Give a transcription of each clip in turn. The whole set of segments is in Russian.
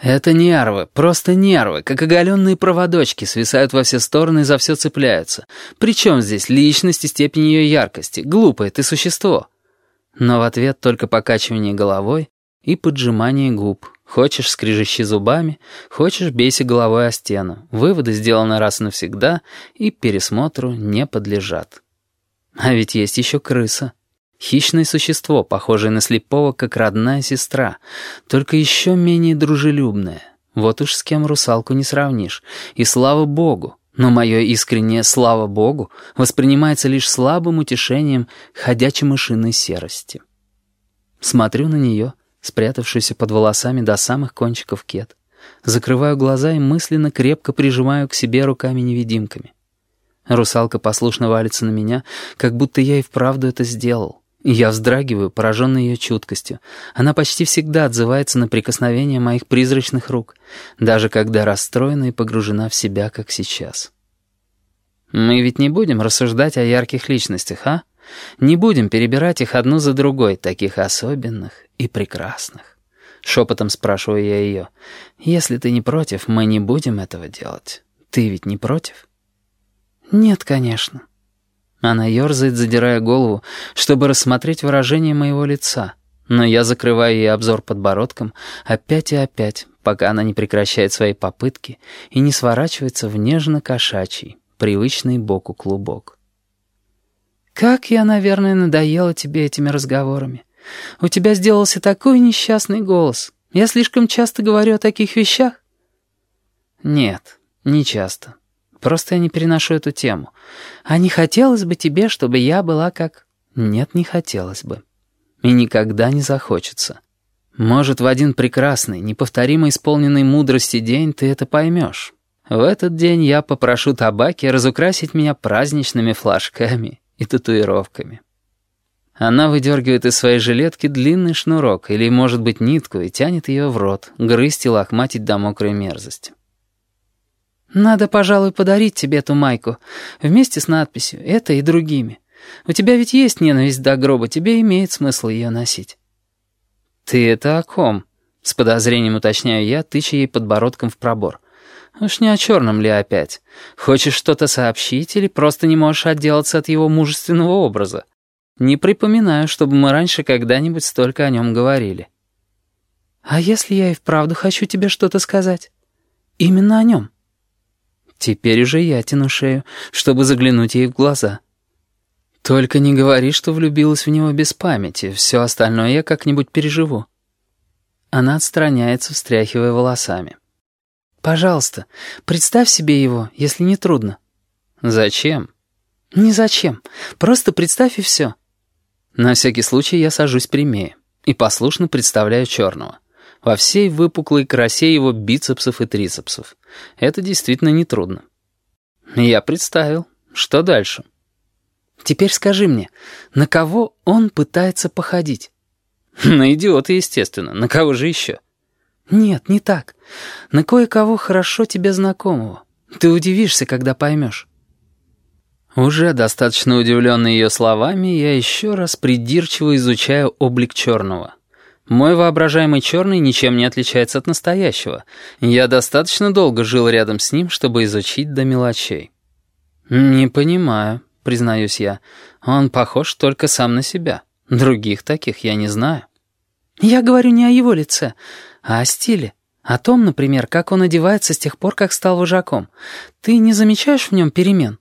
Это нервы, просто нервы, как оголенные проводочки, свисают во все стороны и за все цепляются. Причем здесь личность и степень ее яркости? Глупое ты существо. Но в ответ только покачивание головой и поджимание губ. Хочешь, скрежещи зубами, хочешь, бейся головой о стену. Выводы сделаны раз и навсегда и пересмотру не подлежат. А ведь есть еще крыса. Хищное существо, похожее на слепого, как родная сестра, только еще менее дружелюбное. Вот уж с кем русалку не сравнишь. И слава богу, но мое искреннее «слава богу» воспринимается лишь слабым утешением ходячей мышиной серости. Смотрю на нее, спрятавшуюся под волосами до самых кончиков кет. Закрываю глаза и мысленно крепко прижимаю к себе руками-невидимками. Русалка послушно валится на меня, как будто я и вправду это сделал. Я вздрагиваю, пораженный ее чуткостью. Она почти всегда отзывается на прикосновение моих призрачных рук, даже когда расстроена и погружена в себя, как сейчас. Мы ведь не будем рассуждать о ярких личностях, а? Не будем перебирать их одну за другой, таких особенных и прекрасных. Шепотом спрашиваю я ее. Если ты не против, мы не будем этого делать. Ты ведь не против? Нет, конечно. Она ерзает, задирая голову, чтобы рассмотреть выражение моего лица. Но я закрываю ей обзор подбородком опять и опять, пока она не прекращает свои попытки и не сворачивается в нежно-кошачий, привычный боку клубок. «Как я, наверное, надоела тебе этими разговорами. У тебя сделался такой несчастный голос. Я слишком часто говорю о таких вещах?» «Нет, не часто. Просто я не переношу эту тему. А не хотелось бы тебе, чтобы я была как... Нет, не хотелось бы. И никогда не захочется. Может, в один прекрасный, неповторимо исполненный мудрости день ты это поймешь. В этот день я попрошу табаки разукрасить меня праздничными флажками и татуировками. Она выдергивает из своей жилетки длинный шнурок или, может быть, нитку и тянет ее в рот, грызть и лохматить до мокрой мерзости. «Надо, пожалуй, подарить тебе эту майку, вместе с надписью «Это и другими». У тебя ведь есть ненависть до гроба, тебе имеет смысл ее носить». «Ты это о ком?» — с подозрением уточняю я, тыча ей подбородком в пробор. «Уж не о черном ли опять? Хочешь что-то сообщить или просто не можешь отделаться от его мужественного образа? Не припоминаю, чтобы мы раньше когда-нибудь столько о нем говорили». «А если я и вправду хочу тебе что-то сказать? Именно о нем?» Теперь уже я тяну шею, чтобы заглянуть ей в глаза. Только не говори, что влюбилась в него без памяти, все остальное я как-нибудь переживу. Она отстраняется, встряхивая волосами. «Пожалуйста, представь себе его, если не трудно». «Зачем?» «Не зачем. Просто представь и все». На всякий случай я сажусь прямее и послушно представляю черного во всей выпуклой красе его бицепсов и трицепсов. Это действительно нетрудно. Я представил. Что дальше? Теперь скажи мне, на кого он пытается походить? На идиота, естественно. На кого же еще? Нет, не так. На кое-кого хорошо тебе знакомого. Ты удивишься, когда поймешь. Уже достаточно удивленный ее словами, я еще раз придирчиво изучаю облик черного. Мой воображаемый черный ничем не отличается от настоящего. Я достаточно долго жил рядом с ним, чтобы изучить до мелочей. «Не понимаю», — признаюсь я. «Он похож только сам на себя. Других таких я не знаю». «Я говорю не о его лице, а о стиле. О том, например, как он одевается с тех пор, как стал вожаком. Ты не замечаешь в нем перемен?»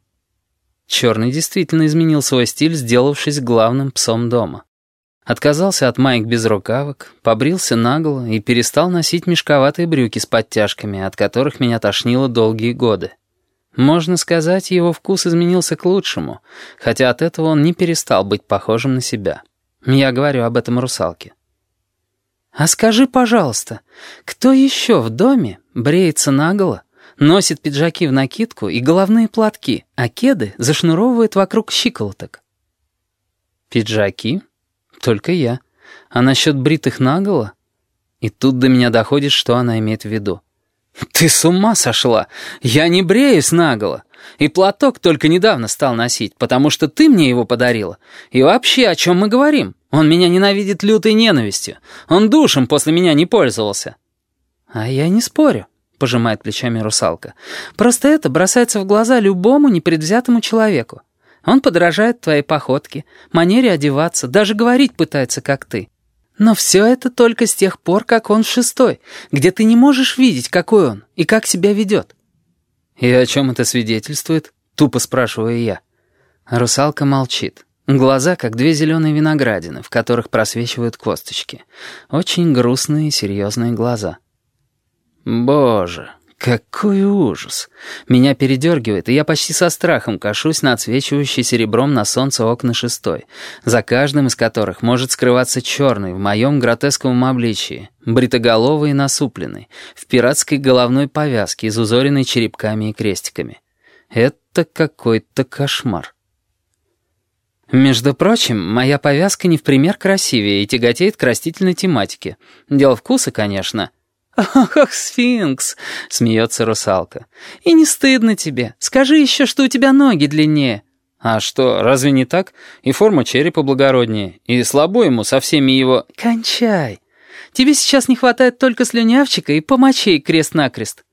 Черный действительно изменил свой стиль, сделавшись главным псом дома. Отказался от маек без рукавок, побрился наголо и перестал носить мешковатые брюки с подтяжками, от которых меня тошнило долгие годы. Можно сказать, его вкус изменился к лучшему, хотя от этого он не перестал быть похожим на себя. Я говорю об этом русалке. «А скажи, пожалуйста, кто еще в доме бреется наголо, носит пиджаки в накидку и головные платки, а кеды зашнуровывает вокруг щиколоток?» «Пиджаки?» Только я. А насчет бритых наголо? И тут до меня доходит, что она имеет в виду. «Ты с ума сошла! Я не бреюсь наголо! И платок только недавно стал носить, потому что ты мне его подарила. И вообще, о чем мы говорим? Он меня ненавидит лютой ненавистью. Он душем после меня не пользовался». «А я не спорю», — пожимает плечами русалка. «Просто это бросается в глаза любому непредвзятому человеку. Он подражает твоей походке, манере одеваться, даже говорить пытается, как ты. Но все это только с тех пор, как он шестой, где ты не можешь видеть, какой он и как себя ведет». «И о чем это свидетельствует?» — тупо спрашиваю я. Русалка молчит. Глаза, как две зеленые виноградины, в которых просвечивают косточки. Очень грустные и серьезные глаза. Боже, какой ужас! Меня передергивает, и я почти со страхом кашусь на отсвечивающие серебром на солнце окна шестой, за каждым из которых может скрываться черный в моем гротесковом обличии, бритоголовый и насупленный, в пиратской головной повязке, изузоренной черепками и крестиками. Это какой-то кошмар. Между прочим, моя повязка не в пример красивее и тяготеет к растительной тематике. Дело вкуса, конечно. «Ах, ах, сфинкс!» — смеется русалка. «И не стыдно тебе. Скажи еще, что у тебя ноги длиннее». «А что, разве не так? И форма черепа благороднее, и слабо ему со всеми его...» «Кончай. Тебе сейчас не хватает только слюнявчика и помочей крест-накрест.